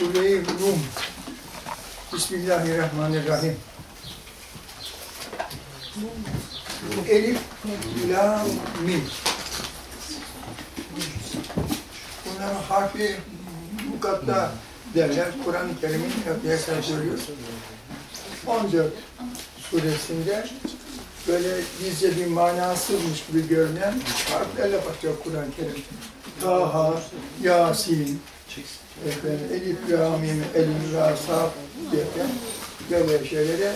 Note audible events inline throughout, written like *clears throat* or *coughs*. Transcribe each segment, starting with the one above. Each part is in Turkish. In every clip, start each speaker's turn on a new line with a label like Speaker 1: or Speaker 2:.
Speaker 1: Sure-i Rum. Bismillahirrahmanirrahim. Elif, la, mim. Bunların harfi mukatta derler. Kur'an-ı Kerim'in yapıyasını söylüyor. 14 suresinde böyle bizce bir manasızmış gibi görünen harflerle başlıyor Kur'an-ı Kerim. Taha, Yasin, efendim, Elif, Ra, Mim, Elif, Ra, Saf derken böyle şeylere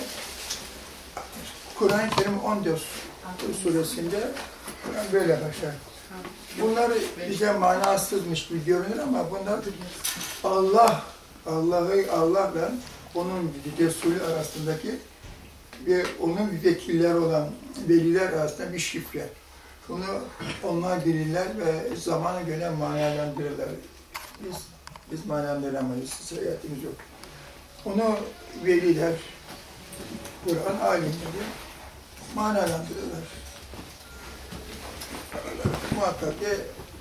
Speaker 1: Kur'an-ı Kerim 14 suresinde Kur'an böyle başlar. Bunlar bize manasızmış gibi görünür ama bunlar Allah, Allah'ı Allah'la onun Resulü arasındaki ve onun vekiller olan veliler arasında bir şifre. Bunu onlar bilirler ve zamana göre manalandırırlar. Biz, biz manalandıramayız, sıhhatimiz yok. Onu veliler, Kur'an alimleri manalandırırlar. Muhakkak ki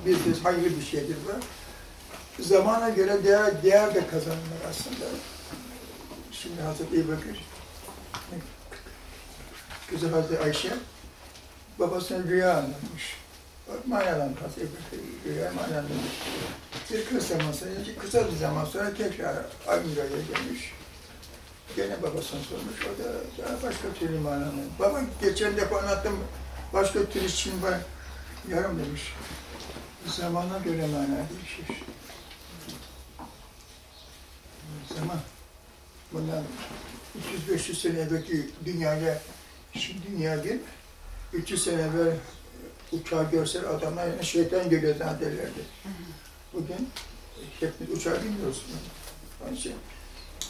Speaker 1: biz hayırlı bir şeydir bu. Zamana göre değer, değer de kazanırlar aslında. Şimdi Hazreti Ebu Bekir, kızı Hazreti Ayşe, babasına rüya anlatmış. Ebu Bekir rüya manalandırmış. Bir kısa zaman sonra, kısa bir zaman sonra tekrar rüyaya gelmiş. Gene babasına sormuş, o da başka türlü manalandırmış. Baba geçen defa anlattım, başka türlü için var, yarım demiş. Zamana göre mana değişir. Zaman. Bundan 300-500 sene evvelki dünyayla şimdi dünya değil mi? 300 sene evvel uçağı görseler adamlar yani şeytan geliyor zannederlerdi. Bugün hepimiz uçağı bilmiyoruz. Onun için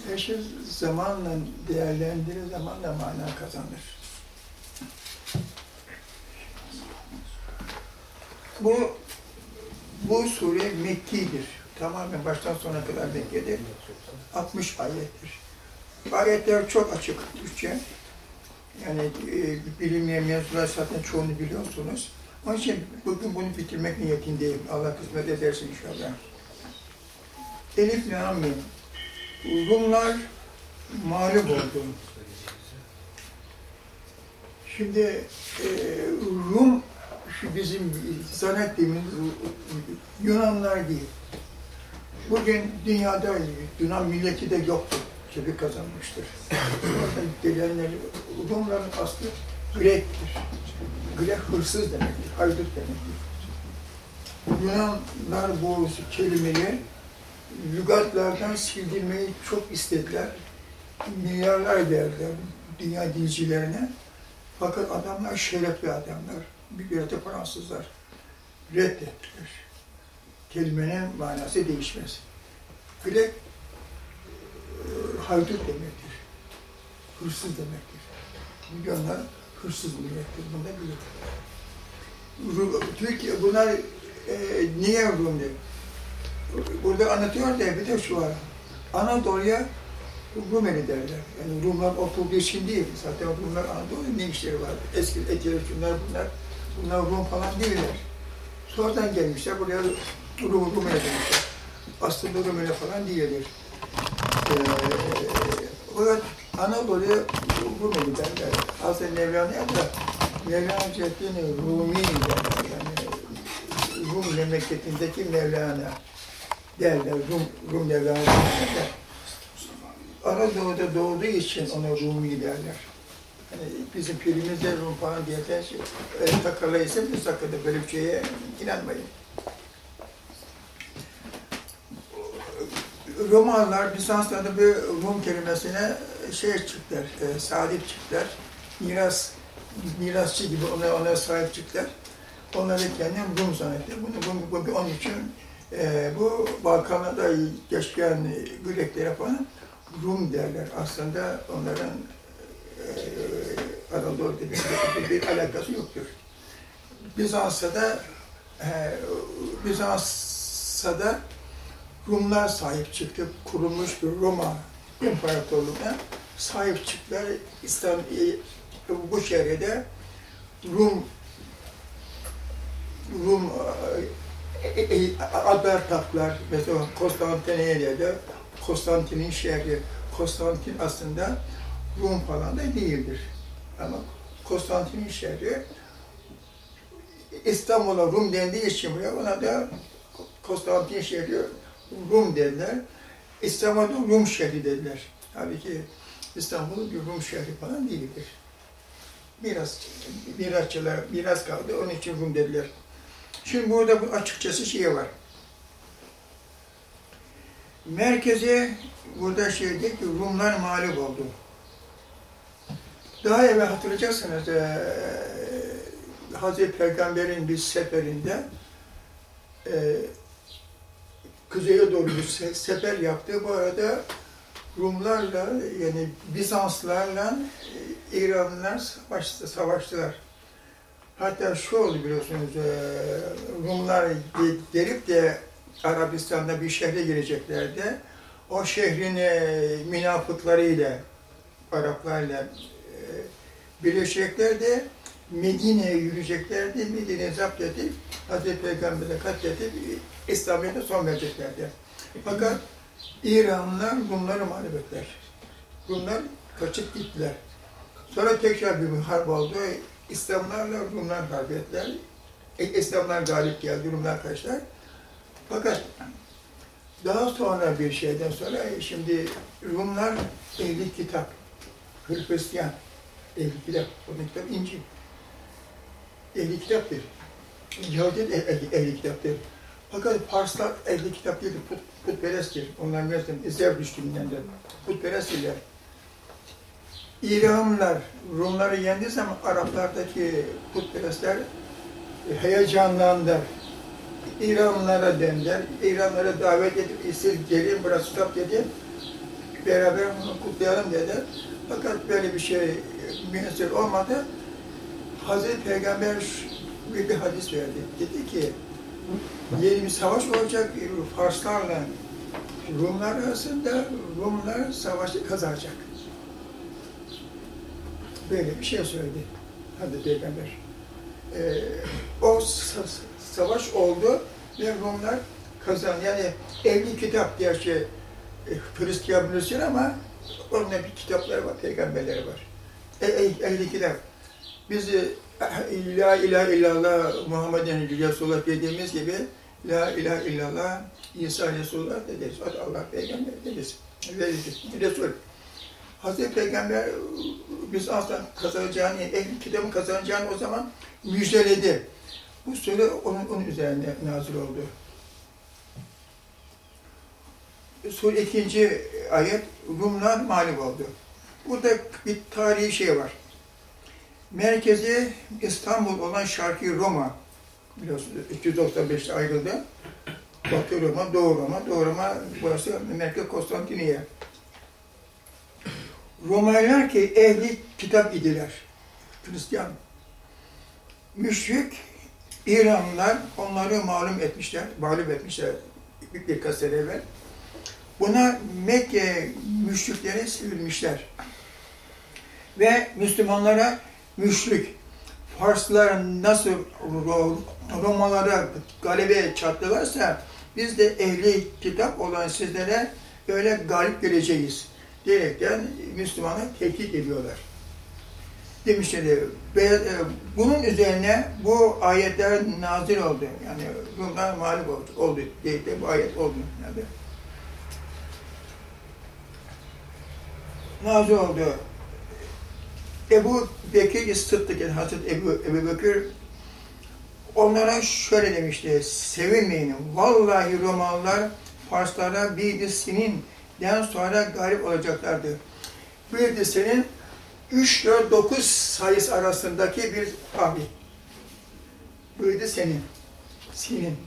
Speaker 1: her şey zamanla değerlendirir, zamanla mana kazanır. Bu bu sure Mekki'dir. Tamamen baştan sona kadar Mekke'dir. 60 ayettir. Ayetler çok açık Türkçe. Yani e, bilinmeyen mevzular zaten çoğunu biliyorsunuz. Onun için bugün bunu bitirmek niyetindeyim. Allah kısmet ederse inşallah. Elif Lam Mim. Rumlar mağlup oldu. Şimdi e, Rum şu bizim zannettiğimiz Yunanlar değil. Bugün dünyada Yunan milleti de yoktur. Cebi kazanmıştır. Oradan gelenler, Rumların aslı Grek'tir. Grek hırsız demektir, haydut demektir. Yunanlar bu kelimeyi lügatlardan sildirmeyi çok istediler. Milyarlar verdiler dünya dilcilerine. Fakat adamlar şerefli adamlar. Bir yerde Fransızlar reddettiler. Kelimenin manası değişmez. Grek e, haydut demektir. Hırsız demektir. Milyonlar hırsız millettir. Bunu da bilir. Türkiye, bunlar e, niye Rum diyor? Burada anlatıyor da bir de şu var. Anadolu'ya Rumeli derler. Yani Rumlar oturduğu için değil. Zaten Rumlar Anadolu'da ne işleri var? Eski etiler, şunlar bunlar. Bunlar Rum falan değiller. Sonradan gelmişler. Buraya Rum, Rumeli demişler. Aslında Rumeli falan değildir. Ee, fakat Anadolu'ya Rumeli derler. Aslında Mevlana'ya da Mevlana Ceddin Rumi derler. Yani Rum memleketindeki Mevlana derler. Rum, Rum Mevlana derler. Anadolu'da doğduğu için ona Rumi derler. Yani bizim pirimiz de Rum falan diye şey, e, takarlaysa biz takırda böyle bir şeye inanmayın. Romanlar Bizans'ta bir Rum kelimesine şey çıktılar, e, sahip çıktılar. Miras, mirasçı gibi ona, ona sahip çıktılar. Onları kendim Rum zannettiler. Bunu, bunu, bunu, onun için e, bu Balkanlarda geçen Greklere falan Rum derler. Aslında onların e, Anadolu bir, bir alakası yoktur. Bizans'ta da e, Bizans'ta da Rumlar sahip çıktı. Kurulmuş bir Roma İmparatorluğu'na sahip çıktılar. İslam bu şehirde Rum Rum e, e, Albertaklar, mesela Konstantiniyye'de Konstantin'in şehri. Konstantin aslında Rum falan da değildir. Ama Konstantin'in şehri İstanbul'a Rum dendiği için buraya ona da Konstantin şehri Rum dediler. İstanbul'da Rum şehri dediler. Halbuki İstanbul bir Rum şehri falan değildir. Biraz mirasçılar, miras kaldı, onun için Rum dediler. Şimdi burada bu açıkçası şey var. Merkeze burada şey dedi ki Rumlar mağlup oldu. Daha evvel hatırlayacaksınız eee Hazreti Peygamber'in bir seferinde eee kuzeye doğru bir se- sefer yaptı. Bu arada Rumlarla yani Bizanslarla e, İranlılar savaştı, savaştılar. Hatta şu oldu biliyorsunuz, e, Rumlar ge- gelip de Arabistan'da bir şehre gireceklerdi. O şehrin e, münafıklarıyla, Araplarla birleşeceklerdi. Medine'ye yürüyeceklerdi. Medine'yi zapt edip, Hazreti Peygamber'e katledip İslamiyet'e son vereceklerdi. Fakat İranlılar Rumları mağlup. Rumlar kaçıp gittiler. Sonra tekrar bir harp oldu. İslamlarla Rumlar harp ettiler. E, İslamlar galip geldi, Rumlar kaçtılar. Fakat daha sonra bir şeyden sonra e, şimdi Rumlar ehli kitap, Hristiyan ehli kitap, onun kitap İncil. Ehli kitaptır. Yahudi de ehli, ehli kitaptır. Fakat Farslar ehli kitap değil, put, putperesttir. Onlar Zevdüş dininden de putperesttirler. İranlılar Rumları yendiği zaman Araplardaki putperestler e, heyecanlandılar. İranlılara dendiler. İranlılara davet edip siz gelin burası stop dedi. Beraber bunu kutlayalım dedi. Fakat böyle bir şey e, müessir olmadı. Hazreti Peygamber bir, hadis verdi. Dedi ki yeni bir savaş olacak Farslarla Rumlar arasında Rumlar savaşı kazanacak. Böyle bir şey söyledi Hazreti Peygamber. Ee, o sa- savaş oldu ve Rumlar kazandı. Yani evli kitap diye şey e, Hristiyan ama onun bir kitapları var, peygamberleri var. E, ehli kitap. Biz e, La ilahe illallah Muhammeden Resulullah dediğimiz gibi La ilahe illallah İsa Resulullah deriz. O da Allah peygamber. Ve Resul. Hazreti Peygamber biz asla kazanacağını, ehli kitabın kazanacağını o zaman müjdeledi. Bu söyle onun, onun üzerine nazil oldu. Sure ikinci ayet Rumlar mağlup oldu. Burada bir tarihi şey var. Merkezi İstanbul olan Şarkı Roma biliyorsunuz 295'te ayrıldı. Batı Roma, Doğu Roma, Doğu Roma burası merkez Konstantiniye. Romalılar ki ehli kitap idiler. Hristiyan. Müşrik İranlılar onları malum etmişler, mağlup etmişler bir, birkaç sene evvel. Buna Mekke müşrikleri sevilmişler. Ve Müslümanlara müşrik, Farslar nasıl Ro- Romalara galebe çattılarsa biz de ehli kitap olan sizlere öyle galip geleceğiz diyerekten Müslümanı tehdit ediyorlar. Demişlerdi. Ve e, bunun üzerine bu ayetler nazil oldu. Yani Rumlar mağlup oldu, oldu diye bu ayet oldu. Yani. Nazil oldu. Ebu Bekir Sıddık, yani Hazreti Ebu, Ebu Bekir onlara şöyle demişti, sevinmeyin, vallahi Romalılar Farslara bir sininden sonra galip olacaklardı. Bir senin 3 ile 9 sayısı arasındaki bir tahmin. Buydu senin. Senin.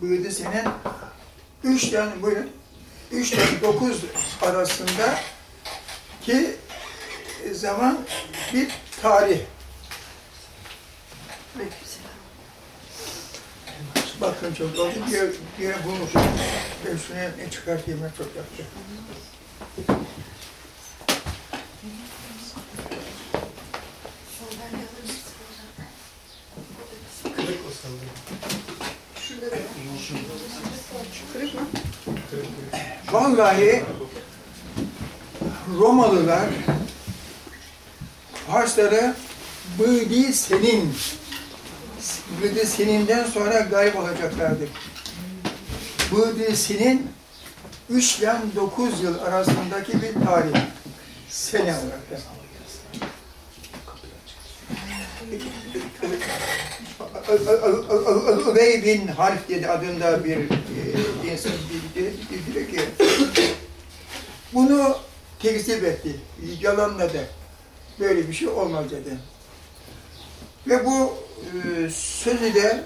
Speaker 1: Buydu senin. 3'ten buyurun. 3 ile 9 arasında ki zaman bir tarih. Bakın çok oldu. Bir yere bulmuşum. Ben şunu ne çıkartayım ben çok yapacağım.
Speaker 2: Kırık o sanırım.
Speaker 3: Şurada da var. Kırık mı?
Speaker 2: Kırık kırık.
Speaker 1: Vallahi Romalılar Farsları Bıdi senin Bıdi seninden sonra galip olacaklardır. Bıdi senin 3 ile 9 yıl arasındaki bir tarih. Sene olarak. da. Bin Harf dedi adında bir e, insan dedi ki bunu tekzip etti, yalanladı. Böyle bir şey olmaz dedi. Ve bu e, sözü de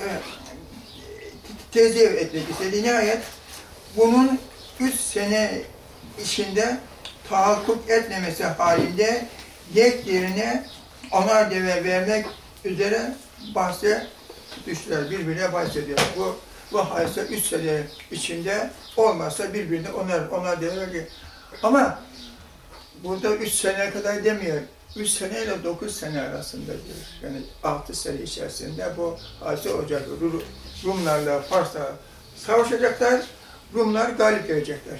Speaker 1: e, tezih etmek istedi. Nihayet bunun üç sene içinde tahakkuk etmemesi halinde yek yerine onar deve vermek üzere bahse düştüler. Birbirine bahsediyor. Bu bu hadise üç sene içinde olmazsa birbirine onar, onar deve veriyor. Ama burada üç sene kadar demiyor. Üç sene ile dokuz sene arasında diyor. Yani altı sene içerisinde bu olacak. Ru- Rumlarla Fars'la savaşacaklar. Rumlar galip gelecekler.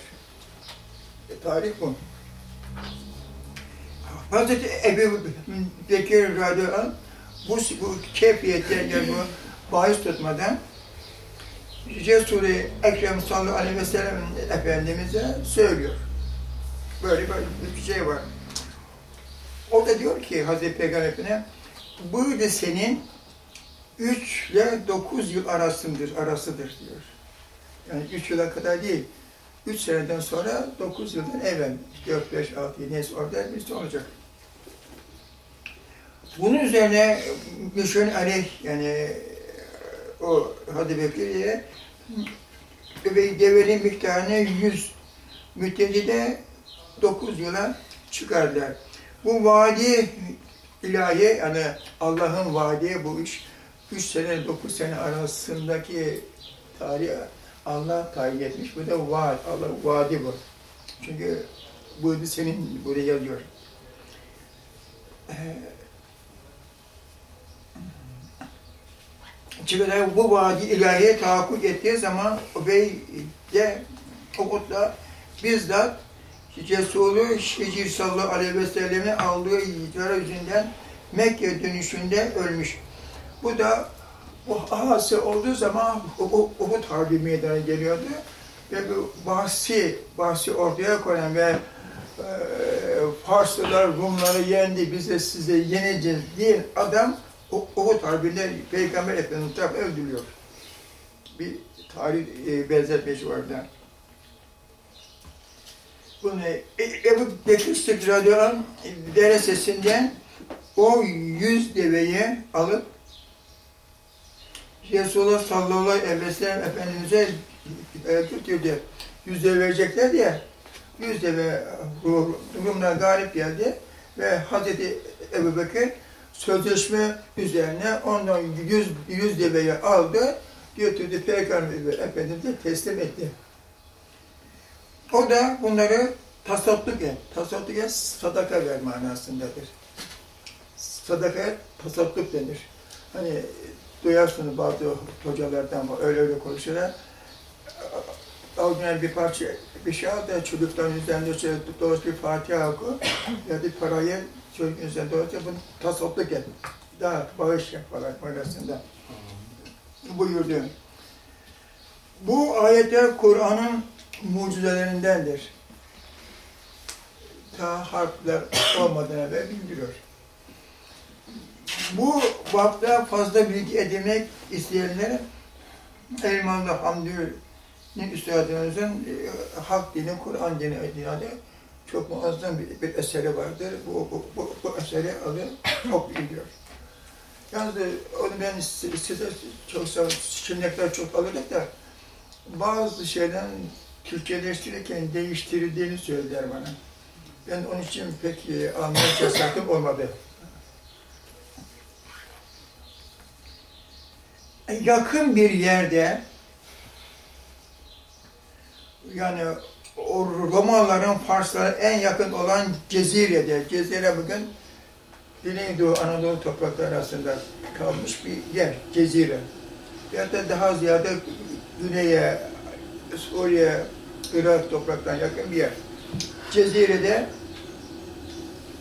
Speaker 1: E, tarih bu. Hazreti Ebu Bekir radıyallahu bu, bu keyfiyetten yani bu bahis tutmadan Resul-i Ekrem sallallahu aleyhi ve sellem Efendimiz'e söylüyor. Böyle bir, bir şey var. O da diyor ki Hazreti Peygamber'e bu da senin 3 ile 9 yıl arasındır, arasıdır diyor. Yani 3 yıla kadar değil. 3 seneden sonra 9 yıldan evvel 4, 5, 6, 7 neyse orada birisi olacak. Bunun üzerine Müşün Aleyh yani o Hadi Bekir'e ve devenin miktarını 100 müddetinde 9 yıla çıkardılar. Bu vadi ilahi yani Allah'ın vaadi bu üç, üç sene, dokuz sene arasındaki tarih Allah tayin etmiş. Bu da vaad, Allah vaadi bu. Çünkü bu senin buraya yazıyor. Ee, Çünkü bu vaadi ilahiye tahakkuk ettiği zaman Ubey de Ukut'la bizzat Resulü Şecir sallallahu aleyhi ve sellem'i aldığı yara yüzünden Mekke dönüşünde ölmüş. Bu da bu ahası olduğu zaman Uhud Harbi meydana geliyordu. Ve bu bahsi, bahsi ortaya koyan ve e, Farslılar Rumları yendi, biz de size yeneceğiz diye adam Uhud Harbi'nde Peygamber Efendimiz tarafından öldürülüyor. Bir tarih e, benzetmesi var orada. Bunu Ebu Bekir anh dere sesinden o yüz deveyi alıp Resulullah sallallahu aleyhi ve sellem Efendimiz'e e, götürdü. Yüz deve verecekler diye yüz deve Rumlar galip geldi ve Hazreti Ebu Bekir sözleşme üzerine ondan yüz, yüz deveyi aldı, götürdü Peygamber Efendimiz'e teslim etti. O da bunları. Tasadduk et, sadaka ver manasındadır. Sadakaya tasadduk denir. Hani duyarsınız bazı hocalardan öyle öyle konuşurlar. Al bir parça bir şey al da çocukların üzerinde şöyle doğrusu bir Fatiha oku ya da parayı çocuk üzerinde doğrusu bunu tasadduk et. Daha bağış yap falan manasında buyurdu. Bu ayetler Kur'an'ın mucizelerindendir. Ta harfler olmadan evvel bildiriyor. Bu bapta fazla bilgi edinmek isteyenlere Elmalı Hamdi'nin üstadımızın e, Hak Dini, Kur'an Dini adıyla çok muazzam bir, bir eseri vardır. Bu, bu, bu, bu eseri adı çok biliyor. Yalnız e, onu ben size çok şimdiye çok alırdık da bazı şeyden Türkçeleştirirken değiştirildiğini söylediler bana. Ben onun için pek e, cesaretim olmadı. Yakın bir yerde yani o Romalıların Farslara en yakın olan Cezire'de, Cezire bugün Güneydoğu Anadolu toprakları arasında kalmış bir yer, Cezire. Ya da daha ziyade güneye Suriye, Irak topraklarına yakın bir yer. Cezire'de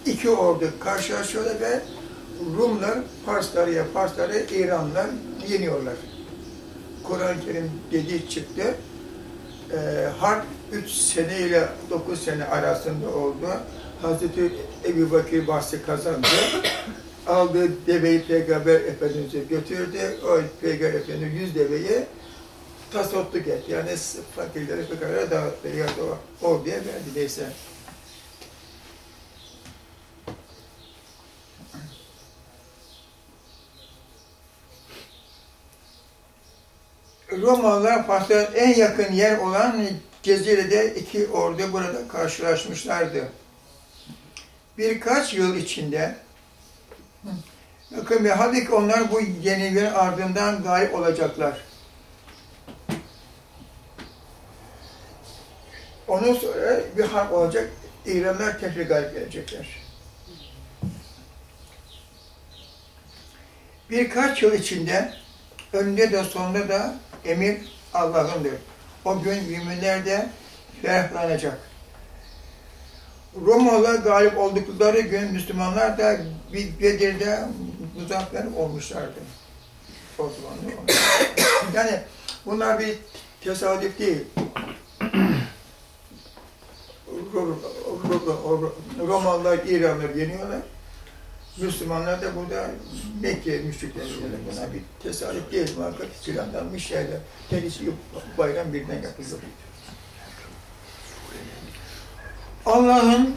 Speaker 1: iki ordu karşılaşıyorlar ve Rumlar Parsları ya Parsları İranlılar yeniyorlar. Kur'an-ı Kerim dediği çıktı. Ee, harp 3 sene ile 9 sene arasında oldu. Hazreti Ebu Bakır bahsi kazandı. *coughs* Aldı deveyi Peygamber Efendimiz'e götürdü. O Peygamber Efendimiz 100 deveyi tasotluk etti. Yani fakirlere fıkara dağıttı. Ya da o orduya verdi neyse. Romalılar Farsların en yakın yer olan Cezire'de iki ordu burada karşılaşmışlardı. Birkaç yıl içinde bakın ve hadi ki onlar bu yenilginin ardından galip olacaklar. Ondan sonra bir harp olacak, İranlar tekrar galip gelecekler. Birkaç yıl içinde önünde de sonunda da emir Allah'ındır. O gün müminler de ferahlanacak. Romalılar galip oldukları gün Müslümanlar da Bedir'de muzaffer olmuşlardı. Osmanlı olmuş. *coughs* Yani bunlar bir tesadüf değil. Romalılar İran'ı yeniyorlar. Müslümanlar da burada Mekke müşrikleri buna bir tesadüf değil muhakkak planlanmış şeyler. Kendisi yok, bayram birden yapılıyor. Allah'ın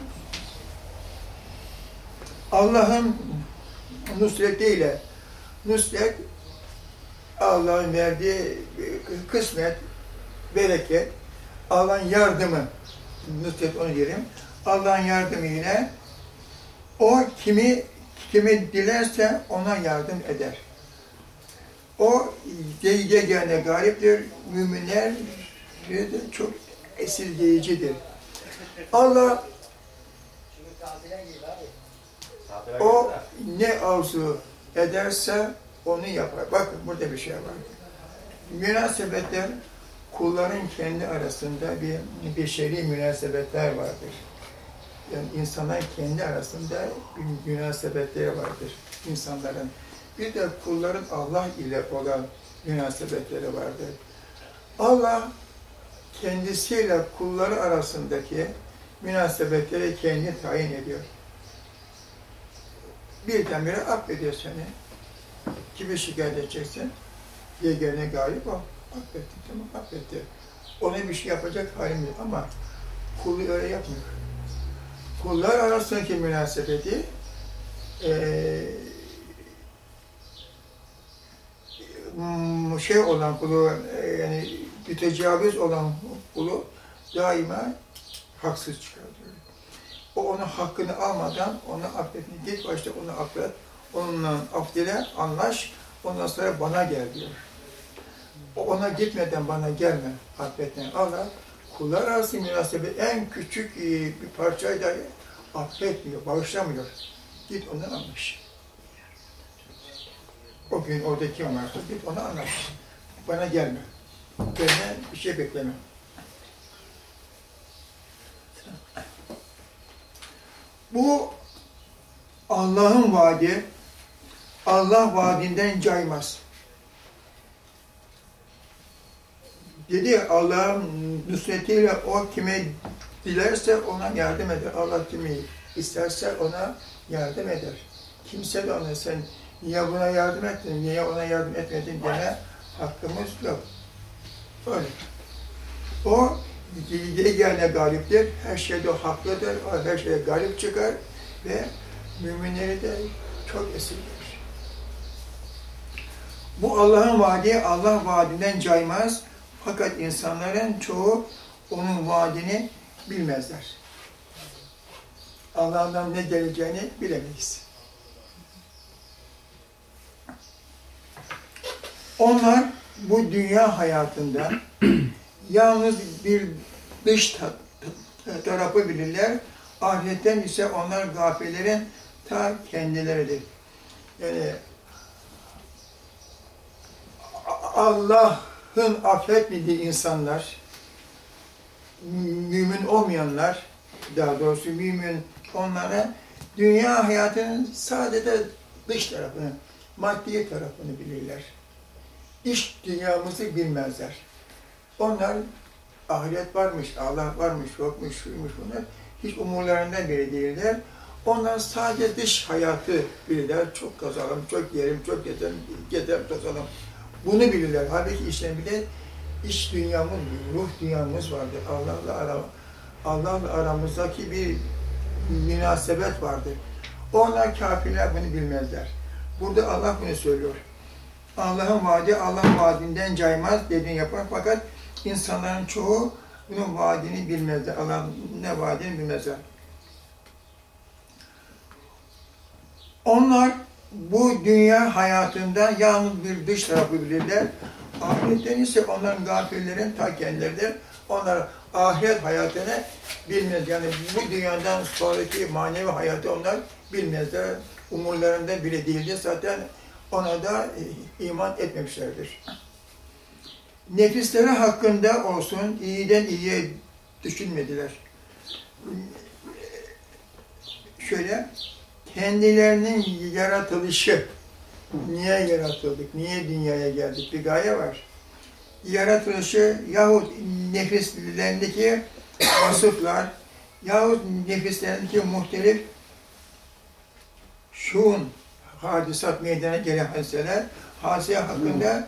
Speaker 1: Allah'ın nusretiyle nusret Allah'ın verdiği kısmet, bereket, Allah'ın yardımı onu diyelim. Allah'ın yardımıyla o kimi kimi dilerse ona yardım eder. O yegane galiptir. Müminler çok esirgeyicidir. Allah o ne arzu ederse onu yapar. Bakın burada bir şey var. Münasebetler kulların kendi arasında bir beşeri münasebetler vardır. Yani insanlar kendi arasında bir münasebetleri vardır insanların. Bir de kulların Allah ile olan münasebetleri vardır. Allah kendisiyle kulları arasındaki münasebetleri kendi tayin ediyor. Birdenbire affediyor seni. Kimi şikayet edeceksin? Yegane galip o. Affetti, tamam affetti. Ona bir şey yapacak halim yok ama kulu öyle yapmıyor. Kullar arasındaki münasebeti ee, şey olan kulu, yani mütecavüz olan kulu daima haksız çıkartıyor. O onun hakkını almadan onu affetme. Git başta onu affet. Onunla af dile, anlaş. Ondan sonra bana gel diyor. O ona gitmeden bana gelme affetten. Allah kullar arası münasebet en küçük e, bir parçayı dahi affetmiyor, bağışlamıyor. Git ondan anlaş. O gün orada kim varsa git ona anlaş. Bana gelme. Benden bir şey bekleme. Bu Allah'ın vaadi, Allah vaadinden caymaz. Dedi Allah'ın nusretiyle o kime dilerse ona yardım eder. Allah kimi isterse ona yardım eder. Kimse de ona sen niye buna yardım ettin, niye ona yardım etmedin deme hakkımız yok. Öyle. O yegane galiptir, her şeyde haklıdır, o her şeye galip çıkar ve müminleri de çok esirger. Bu Allah'ın vaadi, Allah vaadinden caymaz. Fakat insanların çoğu onun vaadini bilmezler. Allah'dan ne geleceğini bilemeyiz. Onlar bu dünya hayatında *clears throat* yalnız bir dış tarafı bilirler. Ahiretten ise onlar gafillerin ta kendileridir. Yani Allah'ın affetmediği insanlar, olmayanlar, daha doğrusu mümin onlara dünya hayatının sadece dış tarafını, maddi tarafını bilirler. İş dünyamızı bilmezler. Onlar ahiret varmış, Allah varmış, yokmuş, şuymuş bunlar. Hiç umurlarından biri değiller. Onlar sadece dış hayatı bilirler. Çok kazalım, çok yerim, çok gezelim, gezelim, kazalım. Bunu bilirler. Halbuki işte bir de iç dünyamız, ruh dünyamız vardır. Allah'la ara, Allah'la aramızdaki bir münasebet vardır. Onlar kafirler bunu bilmezler. Burada Allah bunu söylüyor. Allah'ın vaadi Allah'ın vaadinden caymaz dediğini yapar fakat insanların çoğu bunun vaadini bilmezler. Allah'ın ne vaadini bilmezler. Onlar bu dünya hayatında yalnız bir dış tarafı bilirler. Ahiretten ise onların gafillerin ta kendileridir. Onlar ahiret hayatını bilmez. Yani bu dünyadan sonraki manevi hayatı onlar bilmezler. Umurlarında bile değildir. Zaten ona da e, iman etmemişlerdir. Nefisleri hakkında olsun iyiden iyiye düşünmediler. Şöyle, kendilerinin yaratılışı, niye yaratıldık, niye dünyaya geldik bir gaye var. Yaratılışı yahut nefislerindeki vasıflar yahut nefislerindeki muhtelif şuun, hadisat meydana gelen hadiseler, hadise hakkında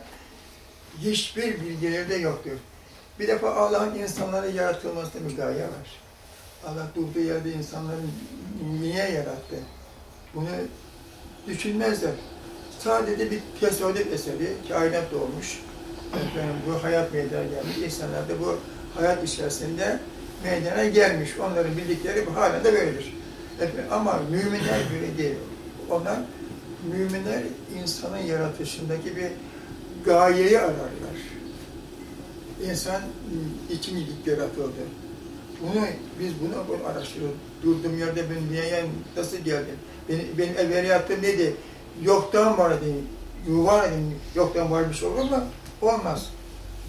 Speaker 1: hiçbir bilgileri de yoktur. Bir defa Allah'ın insanları yaratılmasında bir gaye var. Allah durduğu yerde insanları niye yarattı? Bunu düşünmezler. Sadece bir tesadüf eseri, kainat doğmuş. Efendim, bu hayat meydana gelmiş. İnsanlar da bu hayat içerisinde meydana gelmiş. Onların bildikleri bu halen de böyledir. Efendim, ama müminler böyle değil. Onlar, müminler insanın yaratışındaki bir gayeyi ararlar. İnsan için iyilik yaratıldı. Bunu, biz bunu, bunu araştırıyoruz. Durduğum yerde ben dünyaya nasıl geldim? Benim, benim evveliyatım neydi? Yoktan var dedim. Var dedim. Yoktan var bir şey olur mu? Olmaz.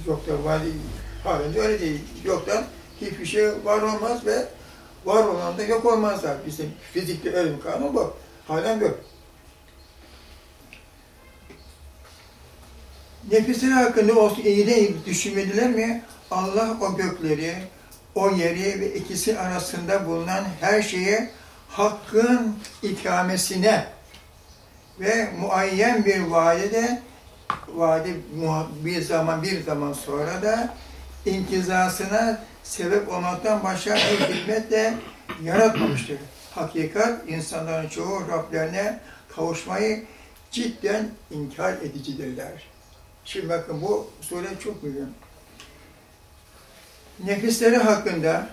Speaker 1: Yoktan var değil. Halen de öyle değil. Yoktan hiçbir şey var olmaz ve var olan da yok olmazlar. Bizim fizikte ölüm kanunu bu. Halen yok. Nefisleri hakkında olsun iyi de düşünmediler mi? Allah o gökleri, o yeri ve ikisi arasında bulunan her şeye hakkın ikamesine ve muayyen bir vadede vade bir zaman bir zaman sonra da inkizasına sebep olmaktan başka bir hikmet de yaratmamıştır. Hakikat insanların çoğu Rablerine kavuşmayı cidden inkar edicidirler. Şimdi bakın bu sure çok mühim. Nefisleri hakkında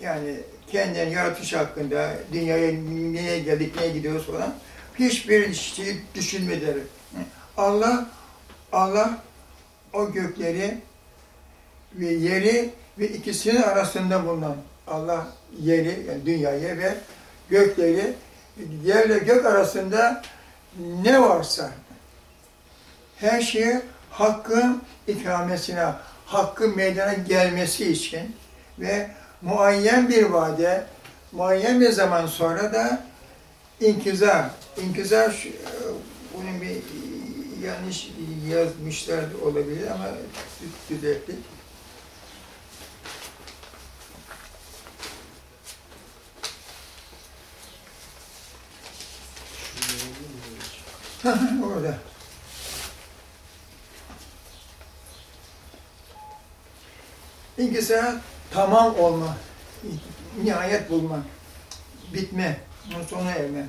Speaker 1: yani kendini yaratış hakkında, dünyaya niye geldik, neye gidiyoruz falan hiçbir şey düşünmediler. Allah, Allah o gökleri ve yeri ve ikisinin arasında bulunan Allah yeri, yani dünyayı ve gökleri, yerle gök arasında ne varsa her şeye hakkın ikamesine, hakkın meydana gelmesi için ve muayyen bir vade, muayyen bir zaman sonra da inkizar. İnkizar, şu- bunun bir yanlış yazmışlar olabilir ama düzelttik. *laughs* Orada. İnkisar tamam olma, nihayet bulma, bitme, sona erme.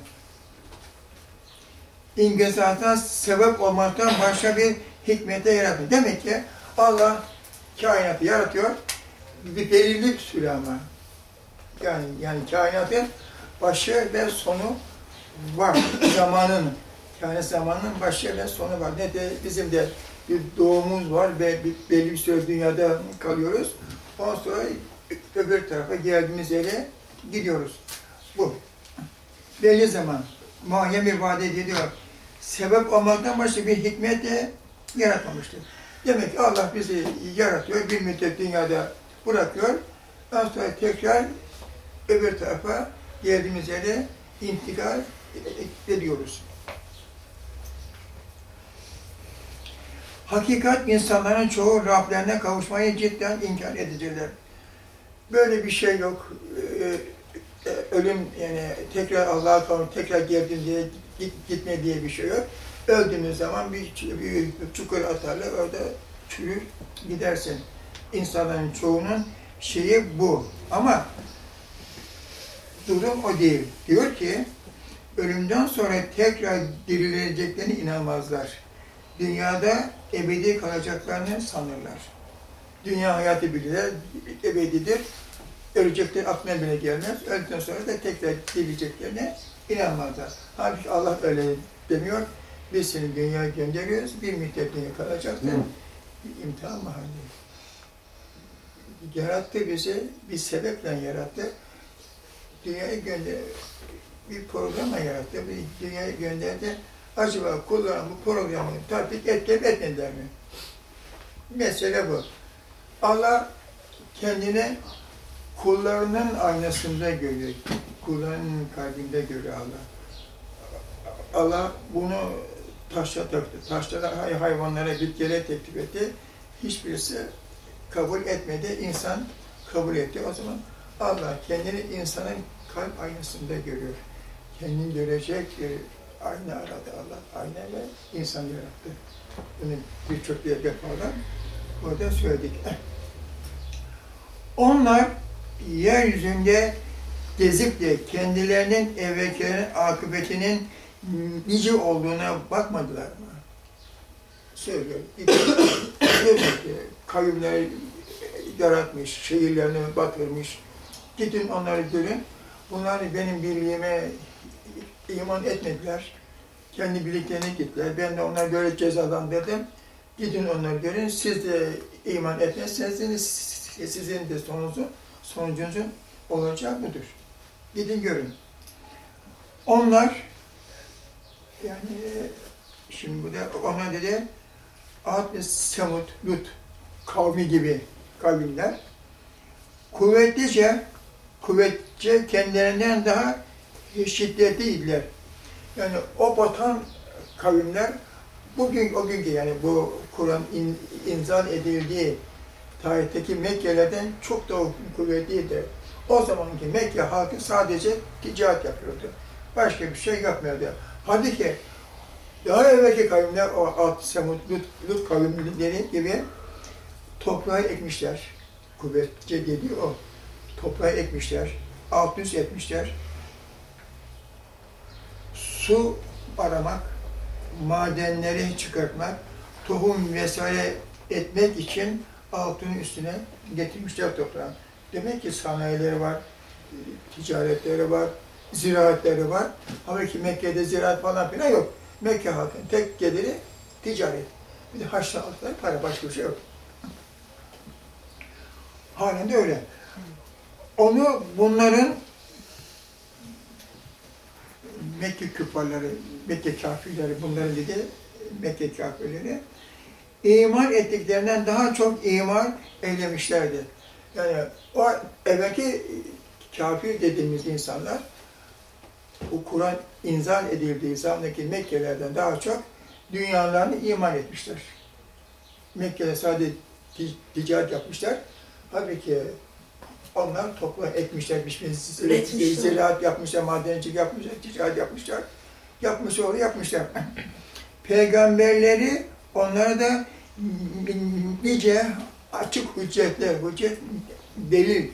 Speaker 1: İnkisarta sebep olmaktan başka bir hikmete yaratmıyor. Demek ki Allah kainatı yaratıyor, bir belirli bir ama. Yani, yani kainatın başı ve sonu var, zamanın. Yani zamanın başı ve sonu var. Ne de bizim de bir doğumumuz var ve belli bir süre dünyada kalıyoruz. Ondan sonra öbür tarafa geldiğimiz yere gidiyoruz. Bu. Belli zaman. Muayyen bir vade ediliyor. Sebep olmaktan başka bir hikmet de yaratmamıştır. Demek ki Allah bizi yaratıyor, bir müddet dünyada bırakıyor. Daha sonra tekrar öbür tarafa geldiğimiz yere intikal ediyoruz. Hakikat insanların çoğu Rablerine kavuşmayı cidden inkar ediciler. Böyle bir şey yok. Ee, e, ölüm yani tekrar Allah'a kavuş, tekrar geldim diye git, gitme diye bir şey yok. Öldüğünüz zaman bir, bir çukur atarlar, orada çürür gidersin. İnsanların çoğunun şeyi bu. Ama durum o değil. Diyor ki, ölümden sonra tekrar dirileceklerine inanmazlar. Dünyada ebedi kalacaklarını sanırlar. Dünya hayatı bilirler, ebedidir. Ölecekler aklına bile gelmez. Öldükten sonra da tekrar dirileceklerine inanmazlar. Halbuki Allah öyle demiyor. Biz seni dünyaya gönderiyoruz, bir müddet dünya kalacaksın. Bir imtihan mahalli. Yarattı bizi, bir sebeple yarattı. Dünyaya gönder, bir programla yarattı, bir dünyaya gönderdi. Acaba kulların bu programı tatbik ettiler mi etmediler mi? Mesele bu. Allah kendini kullarının aynasında görüyor. Kullarının kalbinde görüyor Allah. Allah bunu taşla taktı. Taşlara, hay- hayvanlara, bitkilere teklif etti. Hiçbirisi kabul etmedi. İnsan kabul etti. O zaman Allah kendini insanın kalp aynasında görüyor. Kendini görecek bir ayna aradı Allah. Aynayla insan yarattı. Bunu birçok yerde falan orada söyledik. Eh. Onlar yeryüzünde gezip de kendilerinin evvelkilerin akıbetinin nice olduğuna bakmadılar mı? Söylüyor. Diyor ki, kavimler yaratmış, şehirlerini batırmış. Gidin onları görün. Bunlar benim birliğime iman etmediler. Kendi birliklerine gittiler. Ben de onları böyle cezalandırdım. Gidin onları görün. Siz de iman etmezseniz sizin de sonucu, sonucunuzun olacağı budur. Gidin görün. Onlar yani şimdi bu da ona dedi Ad ve Semud, Lut kavmi gibi kavimler kuvvetlice kuvvetçe kendilerinden daha şiddetliydiler. Yani o batan kavimler bugün o günkü yani bu Kur'an in, inzal edildiği tarihteki Mekke'lerden çok daha kuvvetliydi. O zamanki Mekke halkı sadece ticaret yapıyordu. Başka bir şey yapmıyordu. Halbuki daha evvelki kavimler, o Ad, Semud, Lut, Lut kavimleri gibi toprağı ekmişler. Kuvvetçe dediği o. Toprağı ekmişler, alt üst etmişler. Su aramak, madenleri çıkartmak, tohum vesaire etmek için altının üstüne getirmişler toprağı. Demek ki sanayileri var, ticaretleri var, ziraatleri var. Halbuki Mekke'de ziraat falan filan yok. Mekke halkının tek geliri ticaret. Bir de haçlı aldıkları para, başka bir şey yok. Halen de öyle. Onu bunların Mekke küffarları, Mekke kafirleri, bunların dedi Mekke kafirleri iman ettiklerinden daha çok iman eylemişlerdi. Yani o evvelki kafir dediğimiz insanlar bu Kur'an inzal edildiği zamandaki Mekkelerden daha çok dünyalarını iman etmişler. Mekke'de sadece ti- ticaret yapmışlar. Halbuki onlar toplu ekmişler, biçmişler, ziraat yapmışlar, madencilik yapmışlar, ticaret yapmışlar. Yapmış oğlu yapmışlar. *clears throat* Peygamberleri onlara da nice açık hüccetler, hüccet delil,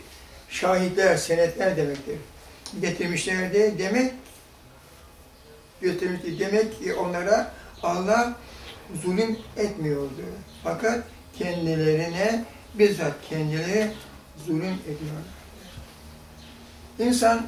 Speaker 1: şahitler, senetler demektir. Getirmişlerdi. Demek götürmüştü. Demek ki onlara Allah zulüm etmiyordu. Fakat kendilerine bizzat kendileri zulüm ediyorlar. İnsan